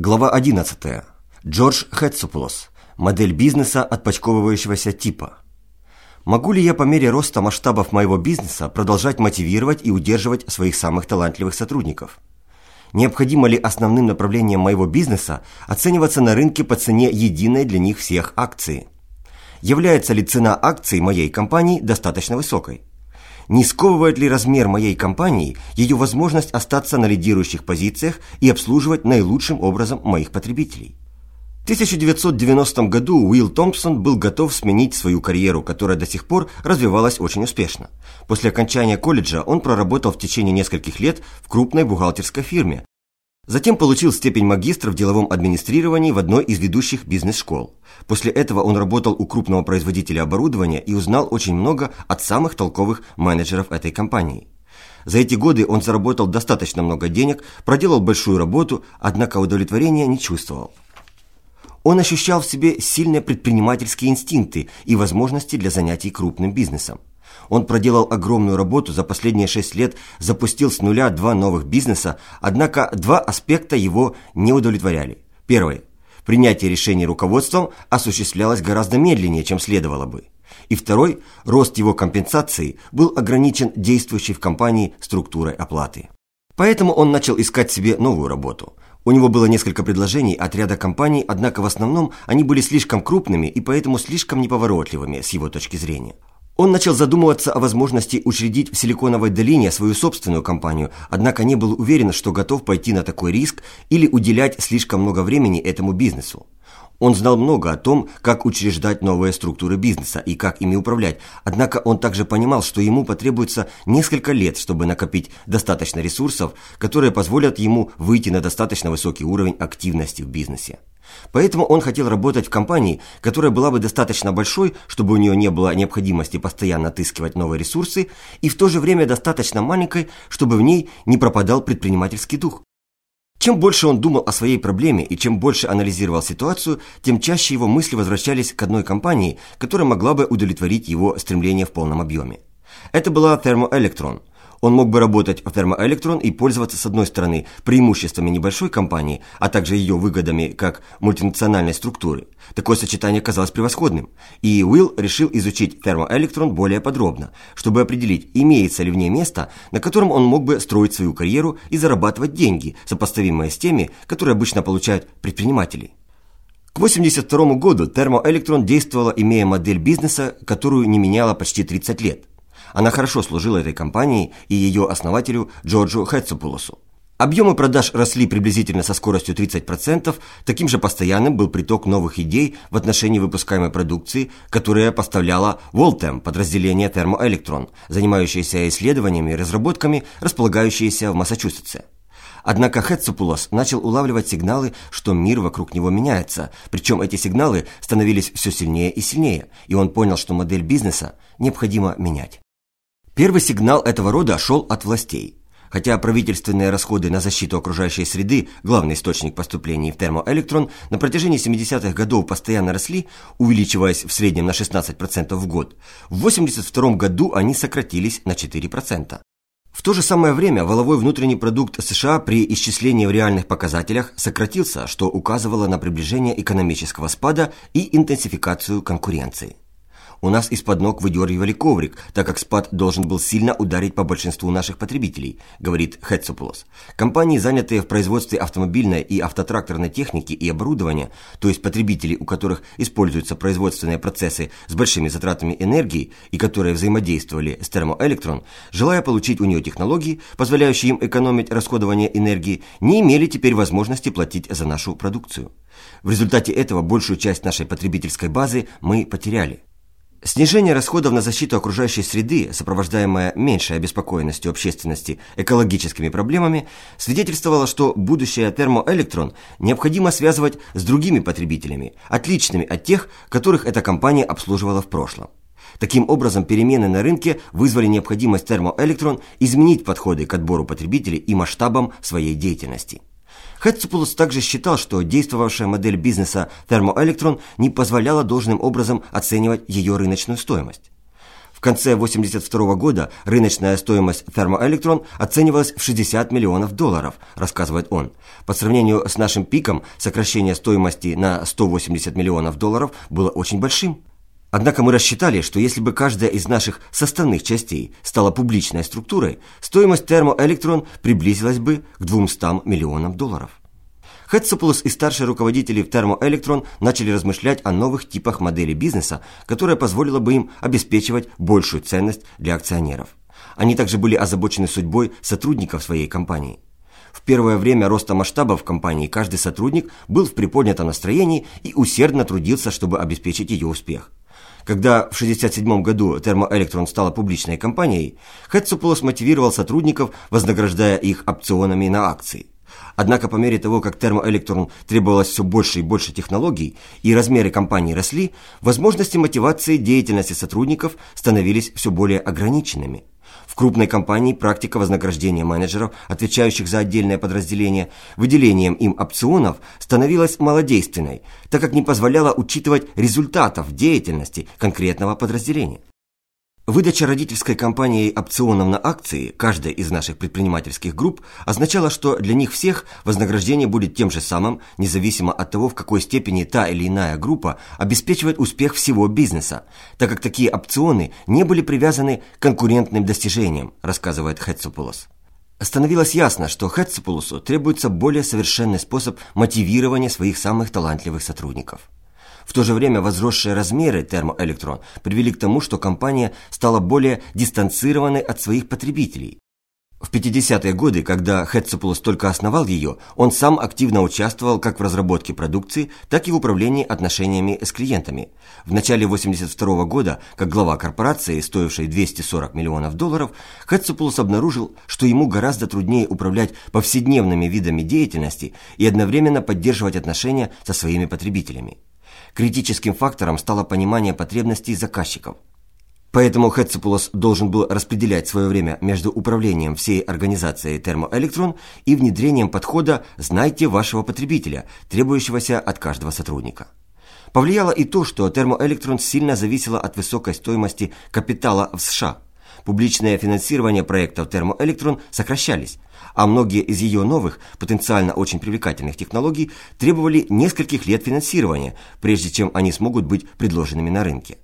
Глава 11. Джордж Хэтсуплос. Модель бизнеса отпочковывающегося типа. Могу ли я по мере роста масштабов моего бизнеса продолжать мотивировать и удерживать своих самых талантливых сотрудников? Необходимо ли основным направлением моего бизнеса оцениваться на рынке по цене единой для них всех акции? Является ли цена акций моей компании достаточно высокой? Не сковывает ли размер моей компании ее возможность остаться на лидирующих позициях и обслуживать наилучшим образом моих потребителей? В 1990 году Уилл Томпсон был готов сменить свою карьеру, которая до сих пор развивалась очень успешно. После окончания колледжа он проработал в течение нескольких лет в крупной бухгалтерской фирме, Затем получил степень магистра в деловом администрировании в одной из ведущих бизнес-школ. После этого он работал у крупного производителя оборудования и узнал очень много от самых толковых менеджеров этой компании. За эти годы он заработал достаточно много денег, проделал большую работу, однако удовлетворения не чувствовал. Он ощущал в себе сильные предпринимательские инстинкты и возможности для занятий крупным бизнесом. Он проделал огромную работу, за последние шесть лет запустил с нуля два новых бизнеса, однако два аспекта его не удовлетворяли. Первое. Принятие решений руководством осуществлялось гораздо медленнее, чем следовало бы. И второй, рост его компенсации был ограничен действующей в компании структурой оплаты. Поэтому он начал искать себе новую работу. У него было несколько предложений от ряда компаний, однако в основном они были слишком крупными и поэтому слишком неповоротливыми с его точки зрения. Он начал задумываться о возможности учредить в Силиконовой долине свою собственную компанию, однако не был уверен, что готов пойти на такой риск или уделять слишком много времени этому бизнесу. Он знал много о том, как учреждать новые структуры бизнеса и как ими управлять, однако он также понимал, что ему потребуется несколько лет, чтобы накопить достаточно ресурсов, которые позволят ему выйти на достаточно высокий уровень активности в бизнесе. Поэтому он хотел работать в компании, которая была бы достаточно большой, чтобы у нее не было необходимости постоянно отыскивать новые ресурсы, и в то же время достаточно маленькой, чтобы в ней не пропадал предпринимательский дух. Чем больше он думал о своей проблеме и чем больше анализировал ситуацию, тем чаще его мысли возвращались к одной компании, которая могла бы удовлетворить его стремление в полном объеме. Это была Thermoelectron – он мог бы работать в Thermoelectron и пользоваться, с одной стороны, преимуществами небольшой компании, а также ее выгодами как мультинациональной структуры. Такое сочетание казалось превосходным, и Уилл решил изучить Thermoelectron более подробно, чтобы определить, имеется ли в ней место, на котором он мог бы строить свою карьеру и зарабатывать деньги, сопоставимые с теми, которые обычно получают предприниматели. К 1982 году Thermoelectron действовала, имея модель бизнеса, которую не меняла почти 30 лет. Она хорошо служила этой компании и ее основателю Джорджу Хэтсопулосу. Объемы продаж росли приблизительно со скоростью 30%, таким же постоянным был приток новых идей в отношении выпускаемой продукции, которая поставляла Voltem, подразделение Thermoelectron, занимающееся исследованиями и разработками, располагающееся в Массачусетсе. Однако Хэтсопулос начал улавливать сигналы, что мир вокруг него меняется, причем эти сигналы становились все сильнее и сильнее, и он понял, что модель бизнеса необходимо менять. Первый сигнал этого рода шел от властей. Хотя правительственные расходы на защиту окружающей среды, главный источник поступлений в термоэлектрон, на протяжении 70-х годов постоянно росли, увеличиваясь в среднем на 16% в год, в 1982 году они сократились на 4%. В то же самое время воловой внутренний продукт США при исчислении в реальных показателях сократился, что указывало на приближение экономического спада и интенсификацию конкуренции. У нас из-под ног выдергивали коврик, так как спад должен был сильно ударить по большинству наших потребителей, говорит Хэтсоплос. Компании, занятые в производстве автомобильной и автотракторной техники и оборудования, то есть потребители, у которых используются производственные процессы с большими затратами энергии и которые взаимодействовали с термоэлектрон, желая получить у нее технологии, позволяющие им экономить расходование энергии, не имели теперь возможности платить за нашу продукцию. В результате этого большую часть нашей потребительской базы мы потеряли. Снижение расходов на защиту окружающей среды, сопровождаемое меньшей обеспокоенностью общественности экологическими проблемами, свидетельствовало, что будущее термоэлектрон необходимо связывать с другими потребителями, отличными от тех, которых эта компания обслуживала в прошлом. Таким образом, перемены на рынке вызвали необходимость термоэлектрон изменить подходы к отбору потребителей и масштабам своей деятельности. Хэтцепулос также считал, что действовавшая модель бизнеса Thermoelectron не позволяла должным образом оценивать ее рыночную стоимость. В конце 1982 года рыночная стоимость Thermoelectron оценивалась в 60 миллионов долларов, рассказывает он. По сравнению с нашим пиком, сокращение стоимости на 180 миллионов долларов было очень большим. Однако мы рассчитали, что если бы каждая из наших составных частей стала публичной структурой, стоимость Thermoelectron приблизилась бы к 200 миллионам долларов. Хэтсопулос и старшие руководители в Thermoelectron начали размышлять о новых типах модели бизнеса, которая позволила бы им обеспечивать большую ценность для акционеров. Они также были озабочены судьбой сотрудников своей компании. В первое время роста масштабов компании каждый сотрудник был в приподнятом настроении и усердно трудился, чтобы обеспечить ее успех. Когда в 1967 году Thermoelectron стала публичной компанией, Хэтсуполос мотивировал сотрудников, вознаграждая их опционами на акции. Однако по мере того, как термоэлектрон требовалось все больше и больше технологий, и размеры компании росли, возможности мотивации деятельности сотрудников становились все более ограниченными. В крупной компании практика вознаграждения менеджеров, отвечающих за отдельное подразделение, выделением им опционов становилась малодейственной, так как не позволяла учитывать результатов деятельности конкретного подразделения. Выдача родительской компанией опционов на акции каждой из наших предпринимательских групп означала, что для них всех вознаграждение будет тем же самым, независимо от того, в какой степени та или иная группа обеспечивает успех всего бизнеса, так как такие опционы не были привязаны к конкурентным достижениям, рассказывает Хэтсупулос. Становилось ясно, что Хэтсупулосу требуется более совершенный способ мотивирования своих самых талантливых сотрудников. В то же время возросшие размеры термоэлектрон привели к тому, что компания стала более дистанцированной от своих потребителей. В 50-е годы, когда Хэтсополос только основал ее, он сам активно участвовал как в разработке продукции, так и в управлении отношениями с клиентами. В начале 82 -го года, как глава корпорации, стоившей 240 миллионов долларов, Хэтсополос обнаружил, что ему гораздо труднее управлять повседневными видами деятельности и одновременно поддерживать отношения со своими потребителями. Критическим фактором стало понимание потребностей заказчиков. Поэтому Хэтцепулос должен был распределять свое время между управлением всей организацией Термоэлектрон и внедрением подхода «Знайте вашего потребителя», требующегося от каждого сотрудника. Повлияло и то, что Термоэлектрон сильно зависело от высокой стоимости капитала в США. Публичное финансирование проектов Термоэлектрон сокращались, а многие из ее новых, потенциально очень привлекательных технологий требовали нескольких лет финансирования, прежде чем они смогут быть предложенными на рынке.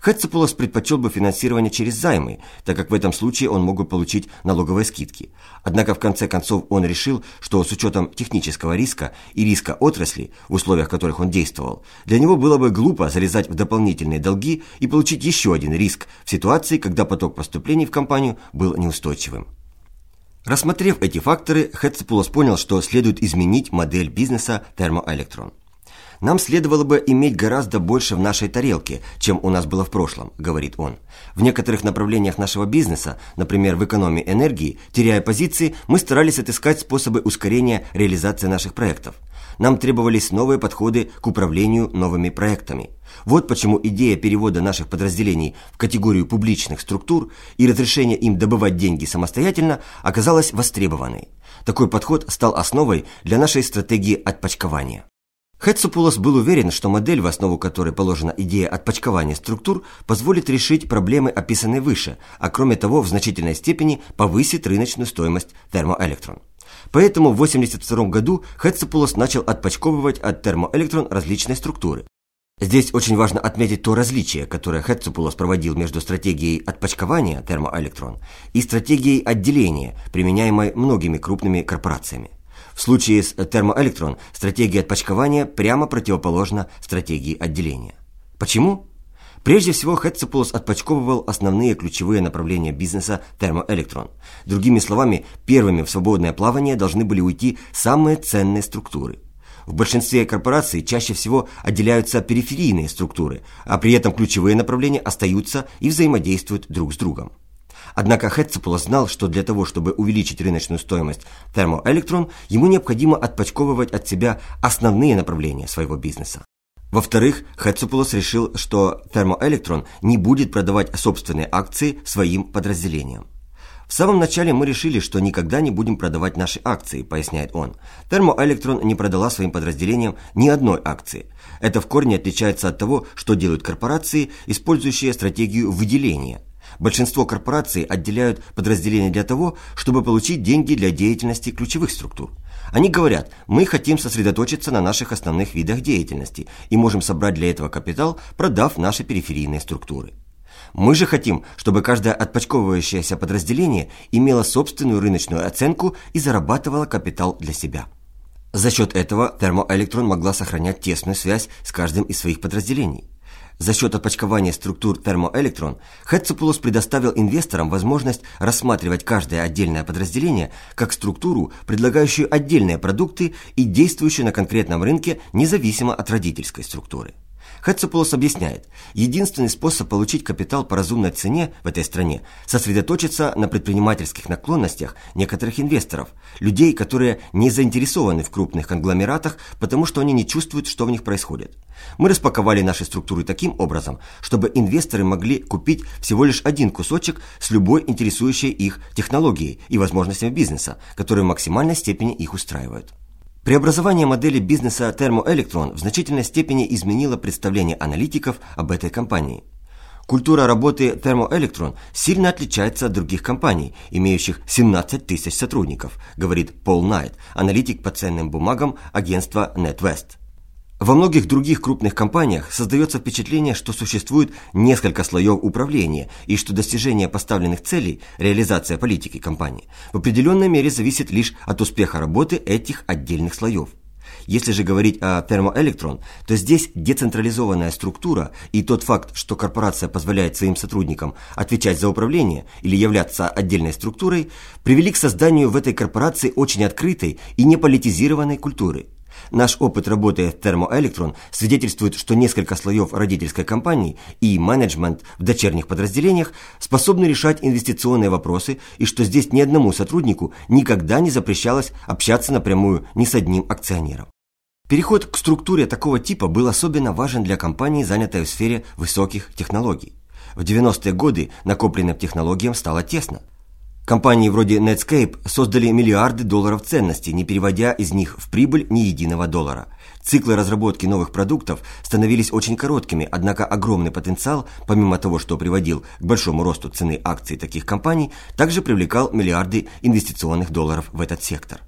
Хэтцепулос предпочел бы финансирование через займы, так как в этом случае он мог бы получить налоговые скидки. Однако в конце концов он решил, что с учетом технического риска и риска отрасли, в условиях которых он действовал, для него было бы глупо залезать в дополнительные долги и получить еще один риск в ситуации, когда поток поступлений в компанию был неустойчивым. Рассмотрев эти факторы, Хэтцепулос понял, что следует изменить модель бизнеса Thermoelectron. «Нам следовало бы иметь гораздо больше в нашей тарелке, чем у нас было в прошлом», – говорит он. «В некоторых направлениях нашего бизнеса, например, в экономии энергии, теряя позиции, мы старались отыскать способы ускорения реализации наших проектов. Нам требовались новые подходы к управлению новыми проектами. Вот почему идея перевода наших подразделений в категорию публичных структур и разрешения им добывать деньги самостоятельно оказалась востребованной. Такой подход стал основой для нашей стратегии отпочкования. Хэтсупулос был уверен, что модель, в основу которой положена идея отпочкования структур, позволит решить проблемы, описанные выше, а кроме того, в значительной степени повысит рыночную стоимость термоэлектрон. Поэтому в 1982 году Хэтсопулос начал отпочковывать от термоэлектрон различные структуры. Здесь очень важно отметить то различие, которое Хэтсопулос проводил между стратегией отпочкования термоэлектрон и стратегией отделения, применяемой многими крупными корпорациями. В случае с термоэлектрон стратегия отпочкования прямо противоположна стратегии отделения. Почему? Прежде всего, Хэтцепулос отпочковывал основные ключевые направления бизнеса термоэлектрон. Другими словами, первыми в свободное плавание должны были уйти самые ценные структуры. В большинстве корпораций чаще всего отделяются периферийные структуры, а при этом ключевые направления остаются и взаимодействуют друг с другом. Однако Хэтцепулос знал, что для того, чтобы увеличить рыночную стоимость термоэлектрон, ему необходимо отпочковывать от себя основные направления своего бизнеса. Во-вторых, Хэтсупулос решил, что Термоэлектрон не будет продавать собственные акции своим подразделениям. В самом начале мы решили, что никогда не будем продавать наши акции, поясняет он. Термоэлектрон не продала своим подразделениям ни одной акции. Это в корне отличается от того, что делают корпорации, использующие стратегию выделения. Большинство корпораций отделяют подразделения для того, чтобы получить деньги для деятельности ключевых структур. Они говорят, мы хотим сосредоточиться на наших основных видах деятельности и можем собрать для этого капитал, продав наши периферийные структуры. Мы же хотим, чтобы каждое отпочковывающееся подразделение имело собственную рыночную оценку и зарабатывало капитал для себя. За счет этого термоэлектрон могла сохранять тесную связь с каждым из своих подразделений. За счет отпочкования структур термоэлектрон Хэтцепулос предоставил инвесторам возможность рассматривать каждое отдельное подразделение как структуру, предлагающую отдельные продукты и действующую на конкретном рынке независимо от родительской структуры. Хэтцеполос объясняет, единственный способ получить капитал по разумной цене в этой стране – сосредоточиться на предпринимательских наклонностях некоторых инвесторов, людей, которые не заинтересованы в крупных конгломератах, потому что они не чувствуют, что в них происходит. Мы распаковали наши структуры таким образом, чтобы инвесторы могли купить всего лишь один кусочек с любой интересующей их технологией и возможностями бизнеса, которые в максимальной степени их устраивают. Преобразование модели бизнеса Thermoelectron в значительной степени изменило представление аналитиков об этой компании. Культура работы Thermoelectron сильно отличается от других компаний, имеющих 17 тысяч сотрудников, говорит Пол Найт, аналитик по ценным бумагам агентства NetWest. Во многих других крупных компаниях создается впечатление, что существует несколько слоев управления и что достижение поставленных целей, реализация политики компании, в определенной мере зависит лишь от успеха работы этих отдельных слоев. Если же говорить о термоэлектрон, то здесь децентрализованная структура и тот факт, что корпорация позволяет своим сотрудникам отвечать за управление или являться отдельной структурой, привели к созданию в этой корпорации очень открытой и неполитизированной культуры – Наш опыт работы в Thermoelectron свидетельствует, что несколько слоев родительской компании и менеджмент в дочерних подразделениях способны решать инвестиционные вопросы и что здесь ни одному сотруднику никогда не запрещалось общаться напрямую ни с одним акционером. Переход к структуре такого типа был особенно важен для компании, занятой в сфере высоких технологий. В 90-е годы накопленным технологиям стало тесно – Компании вроде Netscape создали миллиарды долларов ценностей, не переводя из них в прибыль ни единого доллара. Циклы разработки новых продуктов становились очень короткими, однако огромный потенциал, помимо того, что приводил к большому росту цены акций таких компаний, также привлекал миллиарды инвестиционных долларов в этот сектор.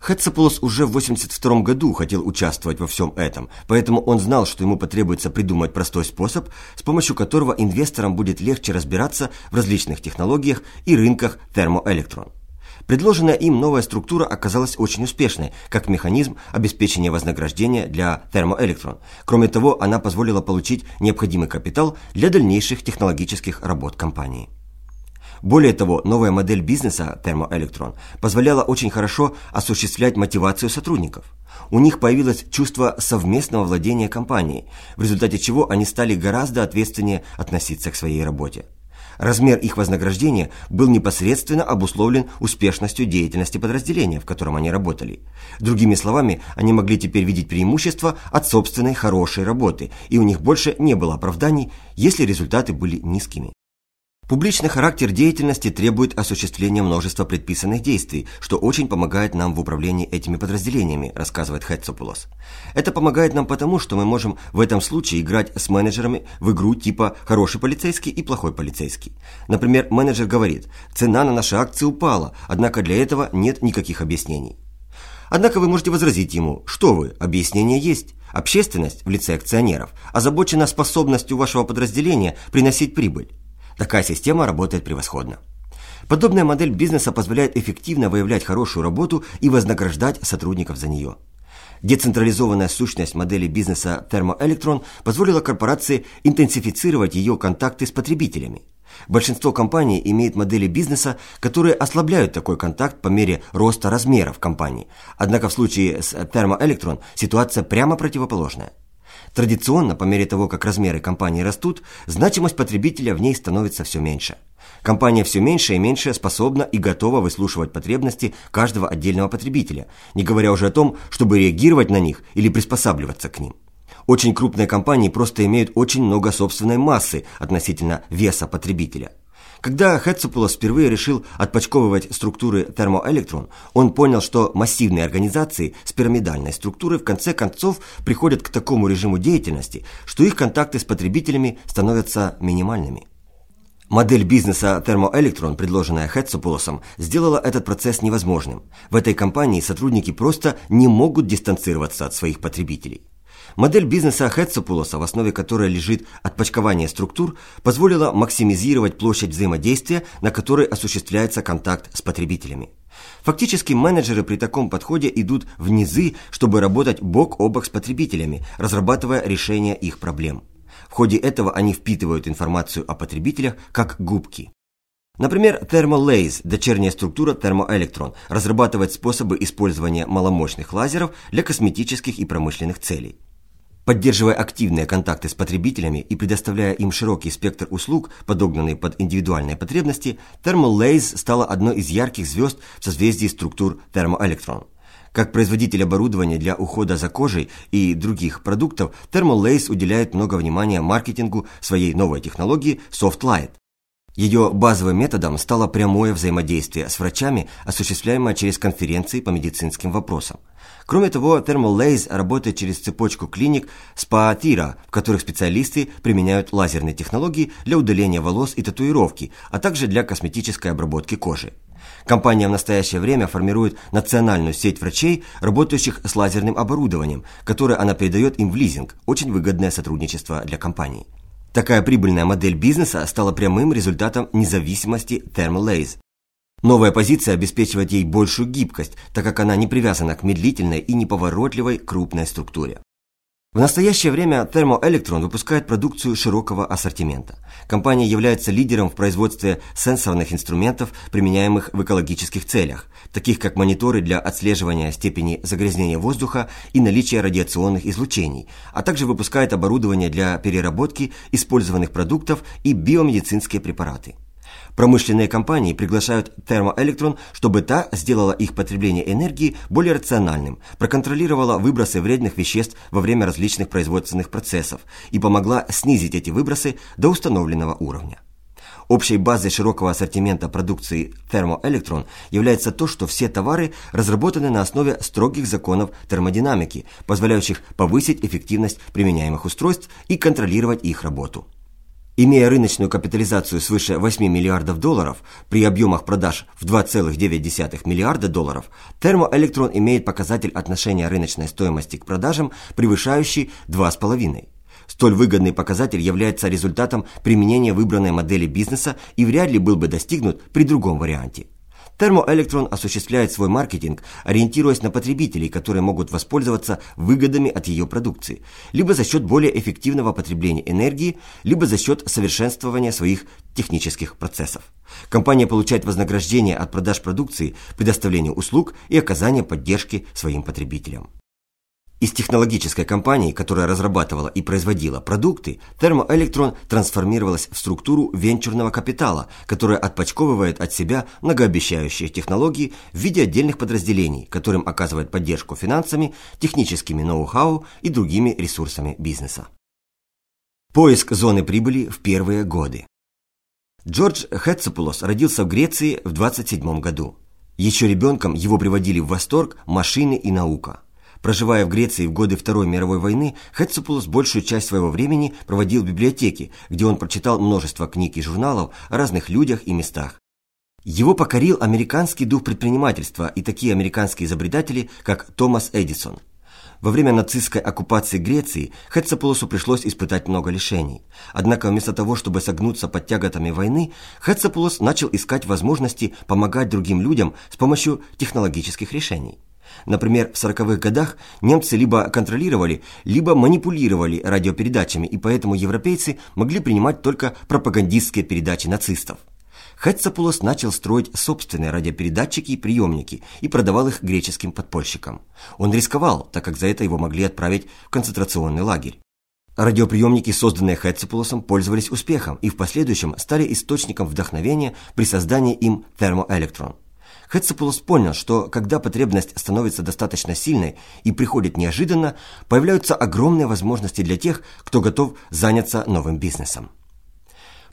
Хэтцеполос уже в 82 году хотел участвовать во всем этом, поэтому он знал, что ему потребуется придумать простой способ, с помощью которого инвесторам будет легче разбираться в различных технологиях и рынках термоэлектрон. Предложенная им новая структура оказалась очень успешной, как механизм обеспечения вознаграждения для термоэлектрон. Кроме того, она позволила получить необходимый капитал для дальнейших технологических работ компании. Более того, новая модель бизнеса Thermoelectron позволяла очень хорошо осуществлять мотивацию сотрудников. У них появилось чувство совместного владения компанией, в результате чего они стали гораздо ответственнее относиться к своей работе. Размер их вознаграждения был непосредственно обусловлен успешностью деятельности подразделения, в котором они работали. Другими словами, они могли теперь видеть преимущество от собственной хорошей работы, и у них больше не было оправданий, если результаты были низкими. Публичный характер деятельности требует осуществления множества предписанных действий, что очень помогает нам в управлении этими подразделениями, рассказывает Хэтцопулос. Это помогает нам потому, что мы можем в этом случае играть с менеджерами в игру типа «хороший полицейский» и «плохой полицейский». Например, менеджер говорит «цена на наши акции упала, однако для этого нет никаких объяснений». Однако вы можете возразить ему, что вы, объяснение есть. Общественность в лице акционеров озабочена способностью вашего подразделения приносить прибыль. Такая система работает превосходно. Подобная модель бизнеса позволяет эффективно выявлять хорошую работу и вознаграждать сотрудников за нее. Децентрализованная сущность модели бизнеса Thermoelectron позволила корпорации интенсифицировать ее контакты с потребителями. Большинство компаний имеет модели бизнеса, которые ослабляют такой контакт по мере роста размеров компании. Однако в случае с Thermoelectron ситуация прямо противоположная. Традиционно, по мере того, как размеры компании растут, значимость потребителя в ней становится все меньше. Компания все меньше и меньше способна и готова выслушивать потребности каждого отдельного потребителя, не говоря уже о том, чтобы реагировать на них или приспосабливаться к ним. Очень крупные компании просто имеют очень много собственной массы относительно веса потребителя. Когда Хэтцепулос впервые решил отпочковывать структуры термоэлектрон, он понял, что массивные организации с пирамидальной структурой в конце концов приходят к такому режиму деятельности, что их контакты с потребителями становятся минимальными. Модель бизнеса Thermoelectron, предложенная Хэтсопулосом, сделала этот процесс невозможным. В этой компании сотрудники просто не могут дистанцироваться от своих потребителей. Модель бизнеса Хэтсопулоса, в основе которой лежит отпочкование структур, позволила максимизировать площадь взаимодействия, на которой осуществляется контакт с потребителями. Фактически менеджеры при таком подходе идут в низы, чтобы работать бок о бок с потребителями, разрабатывая решения их проблем. В ходе этого они впитывают информацию о потребителях как губки. Например, Thermolace, дочерняя структура Thermoelectron, разрабатывает способы использования маломощных лазеров для косметических и промышленных целей. Поддерживая активные контакты с потребителями и предоставляя им широкий спектр услуг, подогнанный под индивидуальные потребности, Thermolace стала одной из ярких звезд в созвездии структур Thermoelectron. Как производитель оборудования для ухода за кожей и других продуктов, Thermolace уделяет много внимания маркетингу своей новой технологии SoftLight. Ее базовым методом стало прямое взаимодействие с врачами, осуществляемое через конференции по медицинским вопросам. Кроме того, Thermolace работает через цепочку клиник SPA-TIRA, в которых специалисты применяют лазерные технологии для удаления волос и татуировки, а также для косметической обработки кожи. Компания в настоящее время формирует национальную сеть врачей, работающих с лазерным оборудованием, которое она передает им в лизинг, очень выгодное сотрудничество для компании. Такая прибыльная модель бизнеса стала прямым результатом независимости Thermalace. Новая позиция обеспечивает ей большую гибкость, так как она не привязана к медлительной и неповоротливой крупной структуре. В настоящее время Thermoelectron выпускает продукцию широкого ассортимента. Компания является лидером в производстве сенсорных инструментов, применяемых в экологических целях, таких как мониторы для отслеживания степени загрязнения воздуха и наличия радиационных излучений, а также выпускает оборудование для переработки использованных продуктов и биомедицинские препараты. Промышленные компании приглашают Thermoelectron, чтобы та сделала их потребление энергии более рациональным, проконтролировала выбросы вредных веществ во время различных производственных процессов и помогла снизить эти выбросы до установленного уровня. Общей базой широкого ассортимента продукции Thermoelectron является то, что все товары разработаны на основе строгих законов термодинамики, позволяющих повысить эффективность применяемых устройств и контролировать их работу. Имея рыночную капитализацию свыше 8 миллиардов долларов при объемах продаж в 2,9 миллиарда долларов, Thermoelectron имеет показатель отношения рыночной стоимости к продажам, превышающий 2,5. Столь выгодный показатель является результатом применения выбранной модели бизнеса и вряд ли был бы достигнут при другом варианте. Термоэлектрон осуществляет свой маркетинг, ориентируясь на потребителей, которые могут воспользоваться выгодами от ее продукции, либо за счет более эффективного потребления энергии, либо за счет совершенствования своих технических процессов. Компания получает вознаграждение от продаж продукции, предоставления услуг и оказания поддержки своим потребителям. Из технологической компании, которая разрабатывала и производила продукты, Thermoelectron трансформировалась в структуру венчурного капитала, которая отпочковывает от себя многообещающие технологии в виде отдельных подразделений, которым оказывает поддержку финансами, техническими ноу-хау и другими ресурсами бизнеса. Поиск зоны прибыли в первые годы. Джордж Хетцепулос родился в Греции в 27 году. Еще ребенком его приводили в восторг машины и наука – Проживая в Греции в годы Второй мировой войны, Хэтцепулос большую часть своего времени проводил в библиотеке, где он прочитал множество книг и журналов о разных людях и местах. Его покорил американский дух предпринимательства и такие американские изобретатели, как Томас Эдисон. Во время нацистской оккупации Греции Хэтцепулосу пришлось испытать много лишений. Однако вместо того, чтобы согнуться под тяготами войны, Хэтцепулос начал искать возможности помогать другим людям с помощью технологических решений. Например, в 40-х годах немцы либо контролировали, либо манипулировали радиопередачами, и поэтому европейцы могли принимать только пропагандистские передачи нацистов. Хэтцапулос начал строить собственные радиопередатчики и приемники и продавал их греческим подпольщикам. Он рисковал, так как за это его могли отправить в концентрационный лагерь. Радиоприемники, созданные Хэтцепулосом, пользовались успехом и в последующем стали источником вдохновения при создании им термоэлектрон. Хэтцепулос понял, что когда потребность становится достаточно сильной и приходит неожиданно, появляются огромные возможности для тех, кто готов заняться новым бизнесом.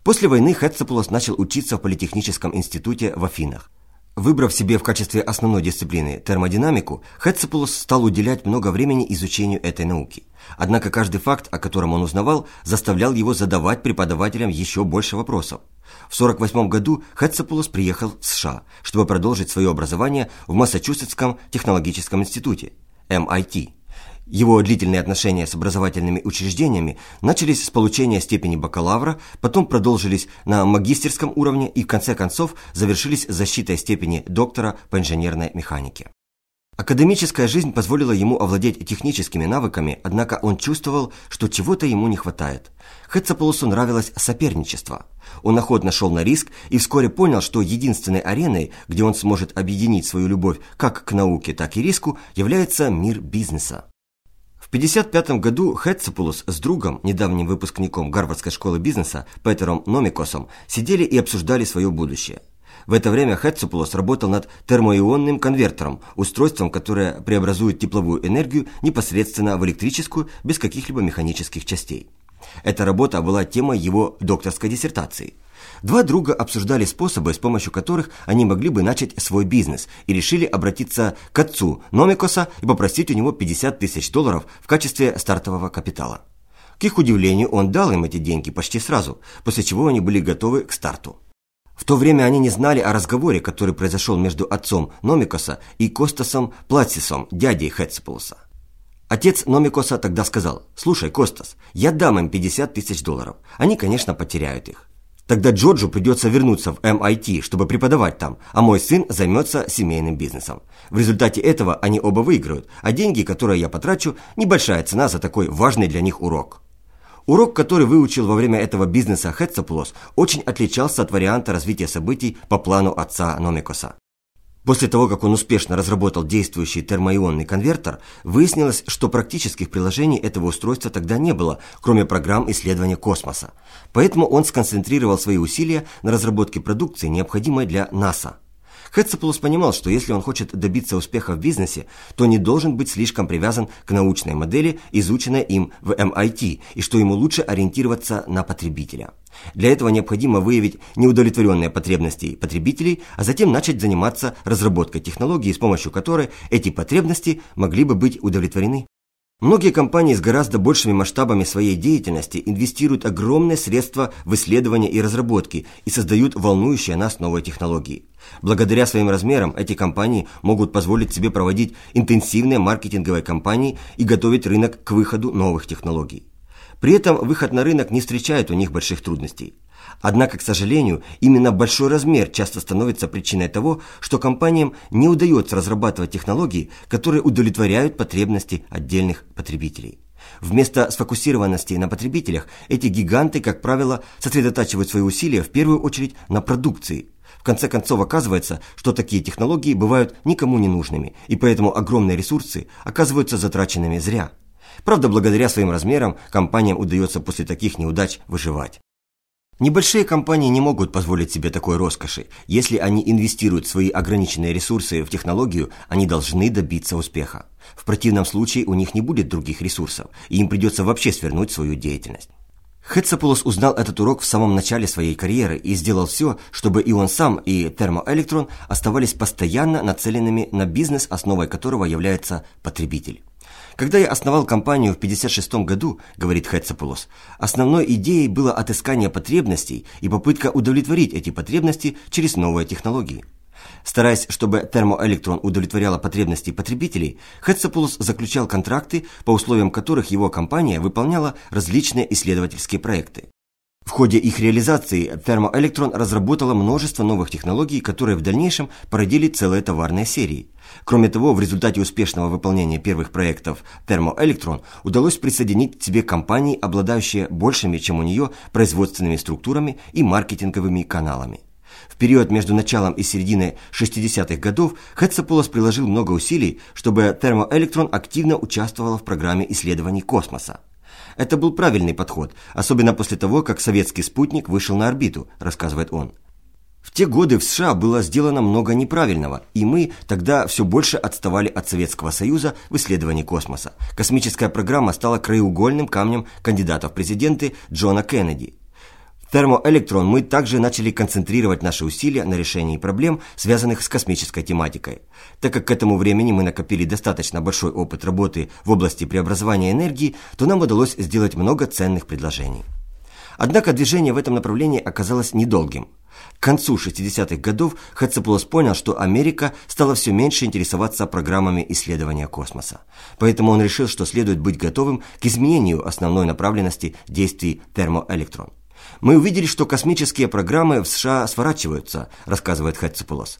После войны Хэтцепулос начал учиться в Политехническом институте в Афинах. Выбрав себе в качестве основной дисциплины термодинамику, Хэтцепулос стал уделять много времени изучению этой науки. Однако каждый факт, о котором он узнавал, заставлял его задавать преподавателям еще больше вопросов. В 1948 году Хэтцепулос приехал в США, чтобы продолжить свое образование в Массачусетском технологическом институте, MIT. Его длительные отношения с образовательными учреждениями начались с получения степени бакалавра, потом продолжились на магистерском уровне и в конце концов завершились защитой степени доктора по инженерной механике. Академическая жизнь позволила ему овладеть техническими навыками, однако он чувствовал, что чего-то ему не хватает. Хэтцеполосу нравилось соперничество. Он охотно шел на риск и вскоре понял, что единственной ареной, где он сможет объединить свою любовь как к науке, так и риску, является мир бизнеса. В 1955 году Хэтцепулос с другом, недавним выпускником Гарвардской школы бизнеса Петером Номикосом, сидели и обсуждали свое будущее. В это время Хэтцепулос работал над термоионным конвертером, устройством, которое преобразует тепловую энергию непосредственно в электрическую, без каких-либо механических частей. Эта работа была темой его докторской диссертации – Два друга обсуждали способы, с помощью которых они могли бы начать свой бизнес, и решили обратиться к отцу Номикоса и попросить у него 50 тысяч долларов в качестве стартового капитала. К их удивлению, он дал им эти деньги почти сразу, после чего они были готовы к старту. В то время они не знали о разговоре, который произошел между отцом Номикоса и Костасом Платсисом, дядей Хэтсполуса. Отец Номикоса тогда сказал, «Слушай, Костас, я дам им 50 тысяч долларов. Они, конечно, потеряют их. Тогда Джорджу придется вернуться в MIT, чтобы преподавать там, а мой сын займется семейным бизнесом. В результате этого они оба выиграют, а деньги, которые я потрачу, небольшая цена за такой важный для них урок. Урок, который выучил во время этого бизнеса Хэтцеплос, очень отличался от варианта развития событий по плану отца Номикоса. После того, как он успешно разработал действующий термоионный конвертер, выяснилось, что практических приложений этого устройства тогда не было, кроме программ исследования космоса. Поэтому он сконцентрировал свои усилия на разработке продукции, необходимой для НАСА. Хэтцеплус понимал, что если он хочет добиться успеха в бизнесе, то не должен быть слишком привязан к научной модели, изученной им в MIT, и что ему лучше ориентироваться на потребителя. Для этого необходимо выявить неудовлетворенные потребности потребителей, а затем начать заниматься разработкой технологии, с помощью которой эти потребности могли бы быть удовлетворены. Многие компании с гораздо большими масштабами своей деятельности инвестируют огромные средства в исследования и разработки и создают волнующие нас новые технологии. Благодаря своим размерам эти компании могут позволить себе проводить интенсивные маркетинговые кампании и готовить рынок к выходу новых технологий. При этом выход на рынок не встречает у них больших трудностей. Однако, к сожалению, именно большой размер часто становится причиной того, что компаниям не удается разрабатывать технологии, которые удовлетворяют потребности отдельных потребителей. Вместо сфокусированности на потребителях, эти гиганты, как правило, сосредотачивают свои усилия в первую очередь на продукции. В конце концов оказывается, что такие технологии бывают никому не нужными, и поэтому огромные ресурсы оказываются затраченными зря. Правда, благодаря своим размерам компаниям удается после таких неудач выживать. Небольшие компании не могут позволить себе такой роскоши. Если они инвестируют свои ограниченные ресурсы в технологию, они должны добиться успеха. В противном случае у них не будет других ресурсов, и им придется вообще свернуть свою деятельность. Хэтсополос узнал этот урок в самом начале своей карьеры и сделал все, чтобы и он сам, и Термоэлектрон оставались постоянно нацеленными на бизнес, основой которого является потребитель. Когда я основал компанию в 1956 году, говорит Хэтсопулос, основной идеей было отыскание потребностей и попытка удовлетворить эти потребности через новые технологии. Стараясь, чтобы термоэлектрон удовлетворяла потребности потребителей, Хэтсопулос заключал контракты, по условиям которых его компания выполняла различные исследовательские проекты. В ходе их реализации термоэлектрон разработала множество новых технологий, которые в дальнейшем породили целые товарные серии. Кроме того, в результате успешного выполнения первых проектов термоэлектрон удалось присоединить к себе компании, обладающие большими, чем у нее, производственными структурами и маркетинговыми каналами. В период между началом и серединой 60-х годов Хэтсополос приложил много усилий, чтобы термоэлектрон активно участвовала в программе исследований космоса. Это был правильный подход, особенно после того, как советский спутник вышел на орбиту, рассказывает он. В те годы в США было сделано много неправильного, и мы тогда все больше отставали от Советского Союза в исследовании космоса. Космическая программа стала краеугольным камнем кандидата в президенты Джона Кеннеди. В Thermoelectron мы также начали концентрировать наши усилия на решении проблем, связанных с космической тематикой. Так как к этому времени мы накопили достаточно большой опыт работы в области преобразования энергии, то нам удалось сделать много ценных предложений. Однако движение в этом направлении оказалось недолгим. К концу 60-х годов Хацеплос понял, что Америка стала все меньше интересоваться программами исследования космоса. Поэтому он решил, что следует быть готовым к изменению основной направленности действий термоэлектрон. Мы увидели, что космические программы в США сворачиваются, рассказывает Хацепулос.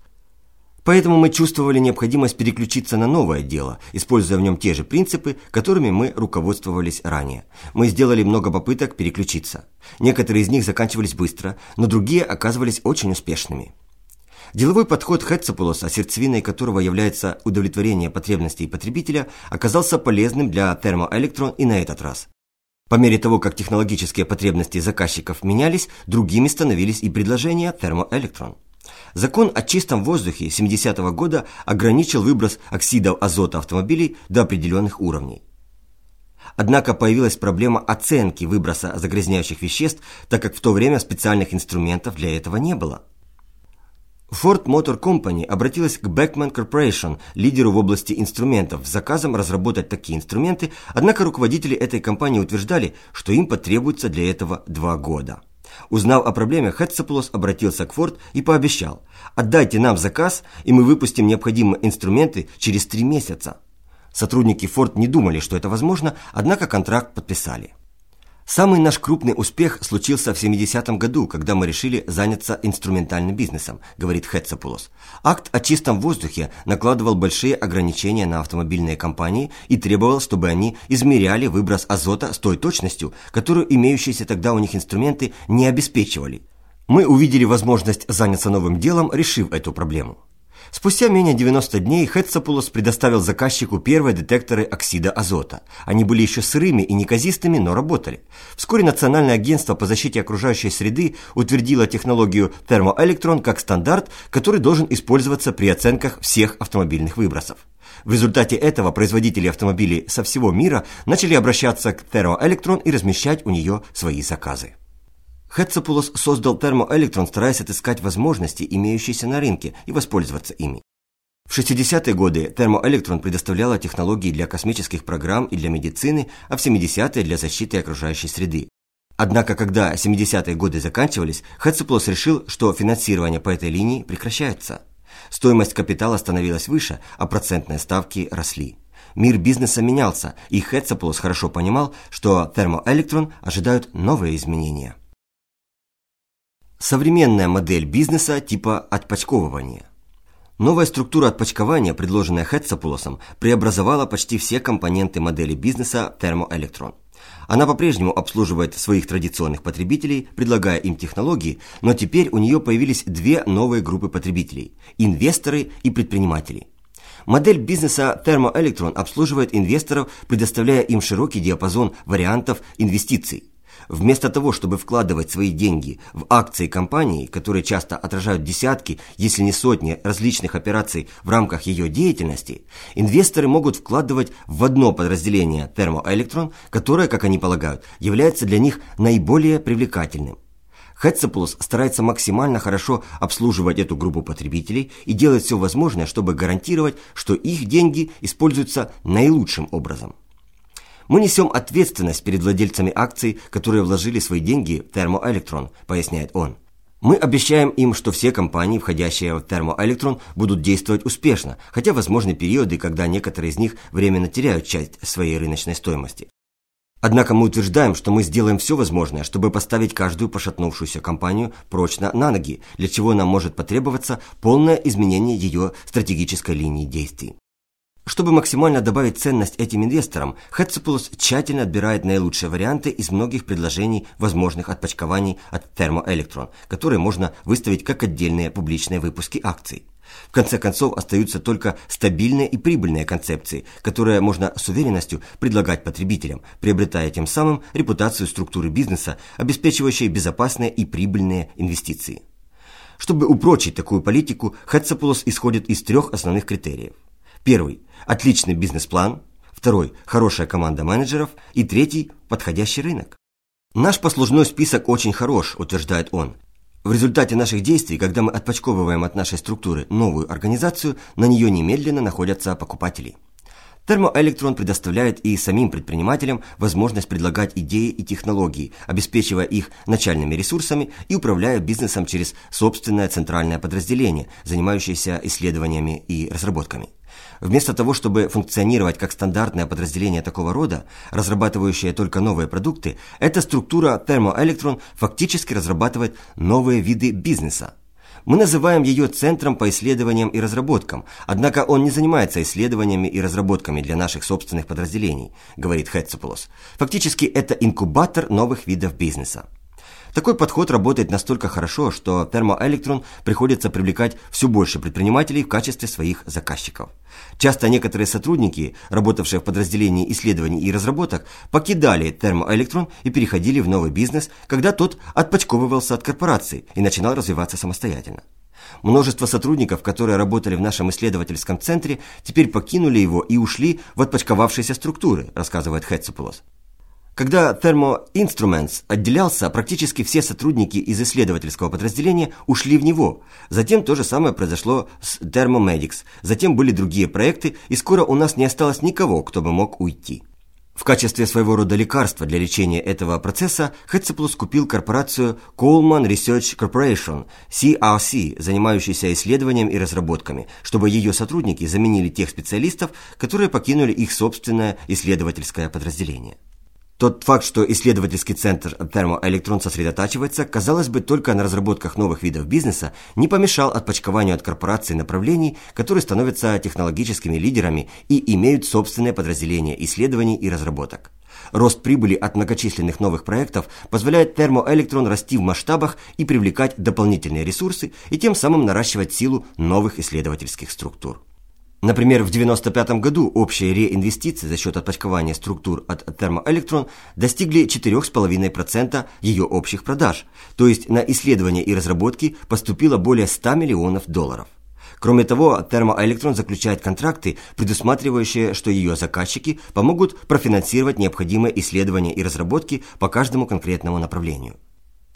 Поэтому мы чувствовали необходимость переключиться на новое дело, используя в нем те же принципы, которыми мы руководствовались ранее. Мы сделали много попыток переключиться. Некоторые из них заканчивались быстро, но другие оказывались очень успешными. Деловой подход Хэтцепулоса, сердцевиной которого является удовлетворение потребностей потребителя, оказался полезным для термоэлектрон и на этот раз. По мере того, как технологические потребности заказчиков менялись, другими становились и предложения термоэлектрон. Закон о чистом воздухе 70-го года ограничил выброс оксидов азота автомобилей до определенных уровней. Однако появилась проблема оценки выброса загрязняющих веществ, так как в то время специальных инструментов для этого не было. Ford Motor Company обратилась к Beckman Corporation, лидеру в области инструментов, с заказом разработать такие инструменты, однако руководители этой компании утверждали, что им потребуется для этого два года. Узнав о проблеме, Хэтцеплос обратился к Ford и пообещал «Отдайте нам заказ, и мы выпустим необходимые инструменты через три месяца». Сотрудники Ford не думали, что это возможно, однако контракт подписали. Самый наш крупный успех случился в 70-м году, когда мы решили заняться инструментальным бизнесом, говорит Хетцепулос. Акт о чистом воздухе накладывал большие ограничения на автомобильные компании и требовал, чтобы они измеряли выброс азота с той точностью, которую имеющиеся тогда у них инструменты не обеспечивали. Мы увидели возможность заняться новым делом, решив эту проблему. Спустя менее 90 дней Хэтсопулос предоставил заказчику первые детекторы оксида азота. Они были еще сырыми и неказистыми, но работали. Вскоре Национальное агентство по защите окружающей среды утвердило технологию термоэлектрон как стандарт, который должен использоваться при оценках всех автомобильных выбросов. В результате этого производители автомобилей со всего мира начали обращаться к термоэлектрон и размещать у нее свои заказы. Хэтцепулос создал термоэлектрон, стараясь отыскать возможности, имеющиеся на рынке, и воспользоваться ими. В 60-е годы термоэлектрон предоставляла технологии для космических программ и для медицины, а в 70-е для защиты окружающей среды. Однако, когда 70-е годы заканчивались, Хэтцеплос решил, что финансирование по этой линии прекращается. Стоимость капитала становилась выше, а процентные ставки росли. Мир бизнеса менялся, и Хэтцеплос хорошо понимал, что термоэлектрон ожидают новые изменения. Современная модель бизнеса типа отпочковывания. Новая структура отпочкования, предложенная Хэтсопулосом, преобразовала почти все компоненты модели бизнеса Thermoelectron. Она по-прежнему обслуживает своих традиционных потребителей, предлагая им технологии, но теперь у нее появились две новые группы потребителей – инвесторы и предприниматели. Модель бизнеса Thermoelectron обслуживает инвесторов, предоставляя им широкий диапазон вариантов инвестиций – Вместо того, чтобы вкладывать свои деньги в акции компании, которые часто отражают десятки, если не сотни различных операций в рамках ее деятельности, инвесторы могут вкладывать в одно подразделение термоэлектрон, которое, как они полагают, является для них наиболее привлекательным. Хэтцеплус старается максимально хорошо обслуживать эту группу потребителей и делает все возможное, чтобы гарантировать, что их деньги используются наилучшим образом. Мы несем ответственность перед владельцами акций, которые вложили свои деньги в термоэлектрон, поясняет он. Мы обещаем им, что все компании, входящие в термоэлектрон, будут действовать успешно, хотя возможны периоды, когда некоторые из них временно теряют часть своей рыночной стоимости. Однако мы утверждаем, что мы сделаем все возможное, чтобы поставить каждую пошатнувшуюся компанию прочно на ноги, для чего нам может потребоваться полное изменение ее стратегической линии действий. Чтобы максимально добавить ценность этим инвесторам, Хэтцепулос тщательно отбирает наилучшие варианты из многих предложений возможных отпочкований от Thermoelectron, которые можно выставить как отдельные публичные выпуски акций. В конце концов, остаются только стабильные и прибыльные концепции, которые можно с уверенностью предлагать потребителям, приобретая тем самым репутацию структуры бизнеса, обеспечивающей безопасные и прибыльные инвестиции. Чтобы упрочить такую политику, Хэтцепулос исходит из трех основных критериев. Первый – отличный бизнес-план. Второй – хорошая команда менеджеров. И третий – подходящий рынок. Наш послужной список очень хорош, утверждает он. В результате наших действий, когда мы отпочковываем от нашей структуры новую организацию, на нее немедленно находятся покупатели. Термоэлектрон предоставляет и самим предпринимателям возможность предлагать идеи и технологии, обеспечивая их начальными ресурсами и управляя бизнесом через собственное центральное подразделение, занимающееся исследованиями и разработками. Вместо того, чтобы функционировать как стандартное подразделение такого рода, разрабатывающее только новые продукты, эта структура Thermoelectron фактически разрабатывает новые виды бизнеса. Мы называем ее центром по исследованиям и разработкам, однако он не занимается исследованиями и разработками для наших собственных подразделений, говорит Хетцеполос. Фактически это инкубатор новых видов бизнеса. Такой подход работает настолько хорошо, что Thermoelectron приходится привлекать все больше предпринимателей в качестве своих заказчиков. Часто некоторые сотрудники, работавшие в подразделении исследований и разработок, покидали Thermoelectron и переходили в новый бизнес, когда тот отпочковывался от корпорации и начинал развиваться самостоятельно. Множество сотрудников, которые работали в нашем исследовательском центре, теперь покинули его и ушли в отпочковавшиеся структуры, рассказывает Хетцепулос. Когда Thermo Instruments отделялся, практически все сотрудники из исследовательского подразделения ушли в него. Затем то же самое произошло с Thermomedics. Затем были другие проекты, и скоро у нас не осталось никого, кто бы мог уйти. В качестве своего рода лекарства для лечения этого процесса Хетцеплус купил корпорацию Coleman Research Corporation, CRC, занимающуюся исследованием и разработками, чтобы ее сотрудники заменили тех специалистов, которые покинули их собственное исследовательское подразделение. Тот факт, что исследовательский центр термоэлектрон сосредотачивается, казалось бы, только на разработках новых видов бизнеса, не помешал отпочкованию от корпораций направлений, которые становятся технологическими лидерами и имеют собственное подразделение исследований и разработок. Рост прибыли от многочисленных новых проектов позволяет термоэлектрон расти в масштабах и привлекать дополнительные ресурсы и тем самым наращивать силу новых исследовательских структур. Например, в 1995 году общие реинвестиции за счет отпочкования структур от Thermoelectron достигли 4,5% ее общих продаж, то есть на исследования и разработки поступило более 100 миллионов долларов. Кроме того, Thermoelectron заключает контракты, предусматривающие, что ее заказчики помогут профинансировать необходимые исследования и разработки по каждому конкретному направлению.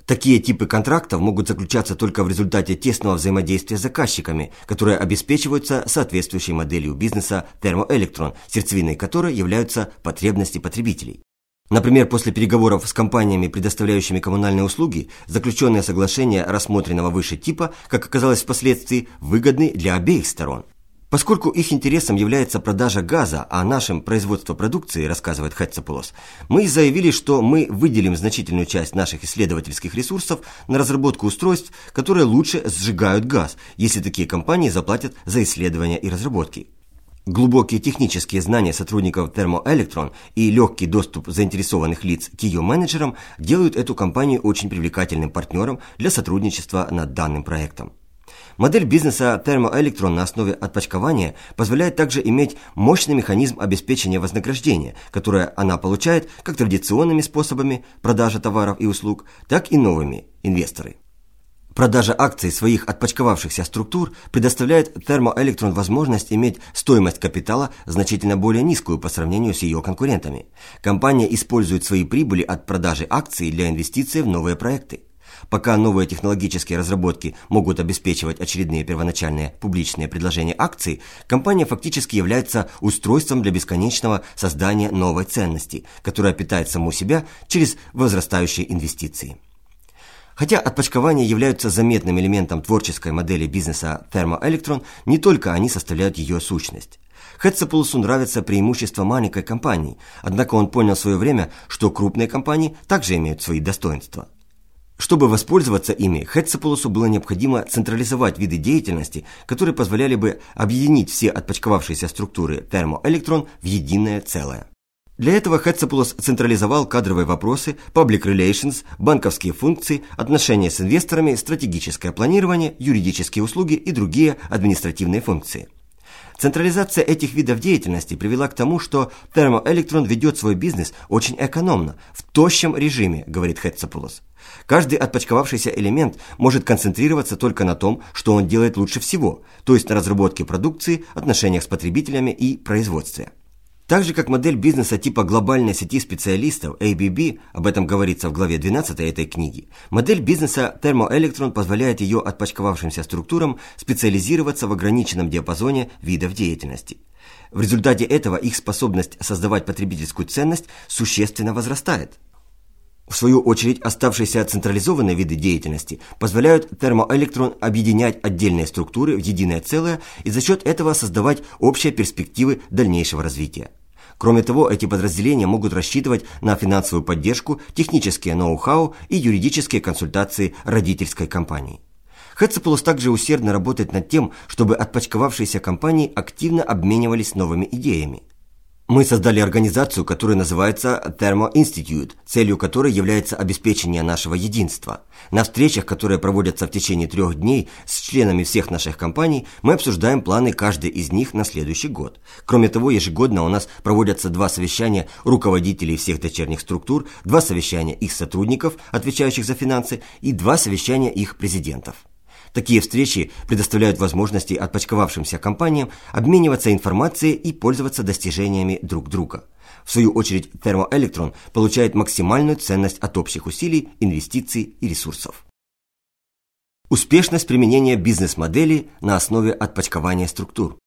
Такие типы контрактов могут заключаться только в результате тесного взаимодействия с заказчиками, которые обеспечиваются соответствующей моделью бизнеса термоэлектрон, сердцевиной которой являются потребности потребителей. Например, после переговоров с компаниями, предоставляющими коммунальные услуги, заключенные соглашения рассмотренного выше типа, как оказалось впоследствии, выгодны для обеих сторон. Поскольку их интересом является продажа газа, а нашим производство продукции, рассказывает Хэтцепулос, мы заявили, что мы выделим значительную часть наших исследовательских ресурсов на разработку устройств, которые лучше сжигают газ, если такие компании заплатят за исследования и разработки. Глубокие технические знания сотрудников Thermoelectron и легкий доступ заинтересованных лиц к ее менеджерам делают эту компанию очень привлекательным партнером для сотрудничества над данным проектом. Модель бизнеса Thermoelectron на основе отпочкования позволяет также иметь мощный механизм обеспечения вознаграждения, которое она получает как традиционными способами продажи товаров и услуг, так и новыми – инвесторы. Продажа акций своих отпочковавшихся структур предоставляет Thermoelectron возможность иметь стоимость капитала значительно более низкую по сравнению с ее конкурентами. Компания использует свои прибыли от продажи акций для инвестиций в новые проекты. Пока новые технологические разработки могут обеспечивать очередные первоначальные публичные предложения акций, компания фактически является устройством для бесконечного создания новой ценности, которая питает саму себя через возрастающие инвестиции. Хотя отпочкования являются заметным элементом творческой модели бизнеса Thermoelectron, не только они составляют ее сущность. Хэтцепулсу нравится преимущество маленькой компании, однако он понял в свое время, что крупные компании также имеют свои достоинства – чтобы воспользоваться ими, Хэтцеполосу было необходимо централизовать виды деятельности, которые позволяли бы объединить все отпочковавшиеся структуры термоэлектрон в единое целое. Для этого Хэтцеполос централизовал кадровые вопросы, public relations, банковские функции, отношения с инвесторами, стратегическое планирование, юридические услуги и другие административные функции. Централизация этих видов деятельности привела к тому, что Thermoelectron ведет свой бизнес очень экономно, в тощем режиме, говорит Хэтцепулос. Каждый отпочковавшийся элемент может концентрироваться только на том, что он делает лучше всего, то есть на разработке продукции, отношениях с потребителями и производстве. Так же, как модель бизнеса типа глобальной сети специалистов ABB, об этом говорится в главе 12 этой книги, модель бизнеса Thermoelectron позволяет ее отпочковавшимся структурам специализироваться в ограниченном диапазоне видов деятельности. В результате этого их способность создавать потребительскую ценность существенно возрастает. В свою очередь, оставшиеся централизованные виды деятельности позволяют термоэлектрон объединять отдельные структуры в единое целое и за счет этого создавать общие перспективы дальнейшего развития. Кроме того, эти подразделения могут рассчитывать на финансовую поддержку, технические ноу-хау и юридические консультации родительской компании. Хэтцепулос также усердно работает над тем, чтобы отпочковавшиеся компании активно обменивались новыми идеями. Мы создали организацию, которая называется Thermo Institute, целью которой является обеспечение нашего единства. На встречах, которые проводятся в течение трех дней с членами всех наших компаний, мы обсуждаем планы каждой из них на следующий год. Кроме того, ежегодно у нас проводятся два совещания руководителей всех дочерних структур, два совещания их сотрудников, отвечающих за финансы, и два совещания их президентов. Такие встречи предоставляют возможности отпочковавшимся компаниям обмениваться информацией и пользоваться достижениями друг друга. В свою очередь, термоэлектрон получает максимальную ценность от общих усилий, инвестиций и ресурсов. Успешность применения бизнес-модели на основе отпочкования структур.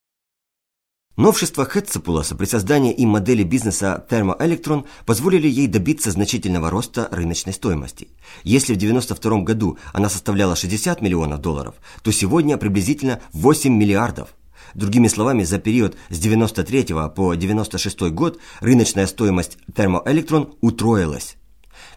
Новшества Хетцепуласа при создании им модели бизнеса Thermoelectron позволили ей добиться значительного роста рыночной стоимости. Если в 1992 году она составляла 60 миллионов долларов, то сегодня приблизительно 8 миллиардов. Другими словами, за период с 93 по 96 год рыночная стоимость Thermoelectron утроилась.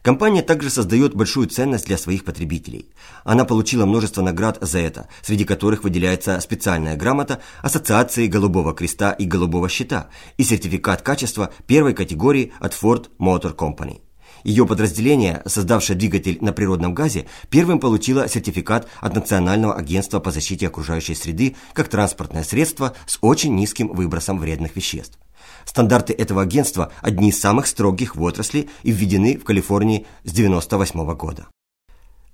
Компания также создает большую ценность для своих потребителей. Она получила множество наград за это, среди которых выделяется специальная грамота Ассоциации Голубого Креста и Голубого Щита и сертификат качества первой категории от Ford Motor Company. Ее подразделение, создавшее двигатель на природном газе, первым получило сертификат от Национального агентства по защите окружающей среды как транспортное средство с очень низким выбросом вредных веществ. Стандарты этого агентства одни из самых строгих в отрасли и введены в Калифорнии с 1998 года.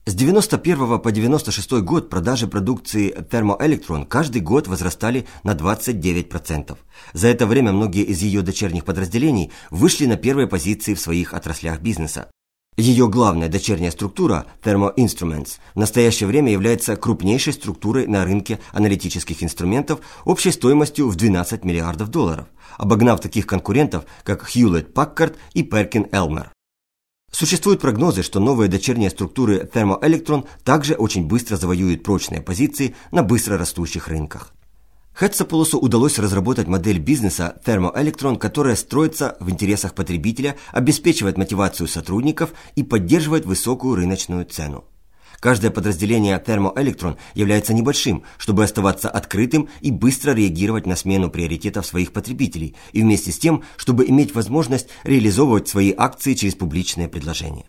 С 91 по 96 год продажи продукции Thermoelectron каждый год возрастали на 29%. За это время многие из ее дочерних подразделений вышли на первые позиции в своих отраслях бизнеса. Ее главная дочерняя структура, Thermo Instruments, в настоящее время является крупнейшей структурой на рынке аналитических инструментов общей стоимостью в 12 миллиардов долларов, обогнав таких конкурентов, как Hewlett Packard и Perkin Elmer. Существуют прогнозы, что новые дочерние структуры Thermo Electron также очень быстро завоюют прочные позиции на быстро растущих рынках. Хэтсополосу удалось разработать модель бизнеса Thermoelectron, которая строится в интересах потребителя, обеспечивает мотивацию сотрудников и поддерживает высокую рыночную цену. Каждое подразделение Thermoelectron является небольшим, чтобы оставаться открытым и быстро реагировать на смену приоритетов своих потребителей, и вместе с тем, чтобы иметь возможность реализовывать свои акции через публичные предложения.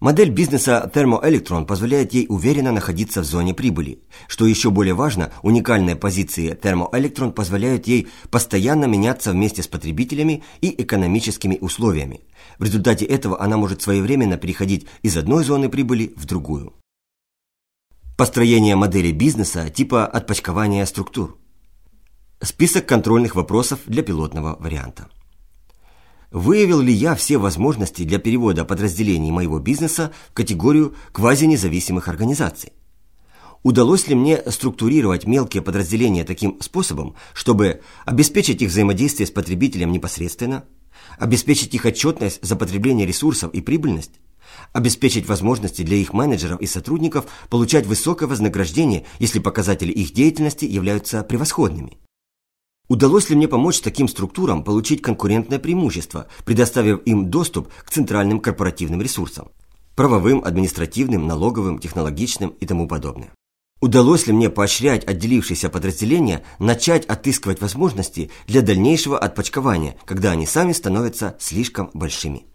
Модель бизнеса Thermoelectron позволяет ей уверенно находиться в зоне прибыли. Что еще более важно, уникальные позиции Thermoelectron позволяют ей постоянно меняться вместе с потребителями и экономическими условиями. В результате этого она может своевременно переходить из одной зоны прибыли в другую. Построение модели бизнеса типа отпочкования структур. Список контрольных вопросов для пилотного варианта. Выявил ли я все возможности для перевода подразделений моего бизнеса в категорию квазинезависимых организаций? Удалось ли мне структурировать мелкие подразделения таким способом, чтобы обеспечить их взаимодействие с потребителем непосредственно, обеспечить их отчетность за потребление ресурсов и прибыльность, обеспечить возможности для их менеджеров и сотрудников получать высокое вознаграждение, если показатели их деятельности являются превосходными? Удалось ли мне помочь таким структурам получить конкурентное преимущество, предоставив им доступ к центральным корпоративным ресурсам? Правовым, административным, налоговым, технологичным и тому подобное. Удалось ли мне поощрять отделившиеся подразделения начать отыскивать возможности для дальнейшего отпочкования, когда они сами становятся слишком большими?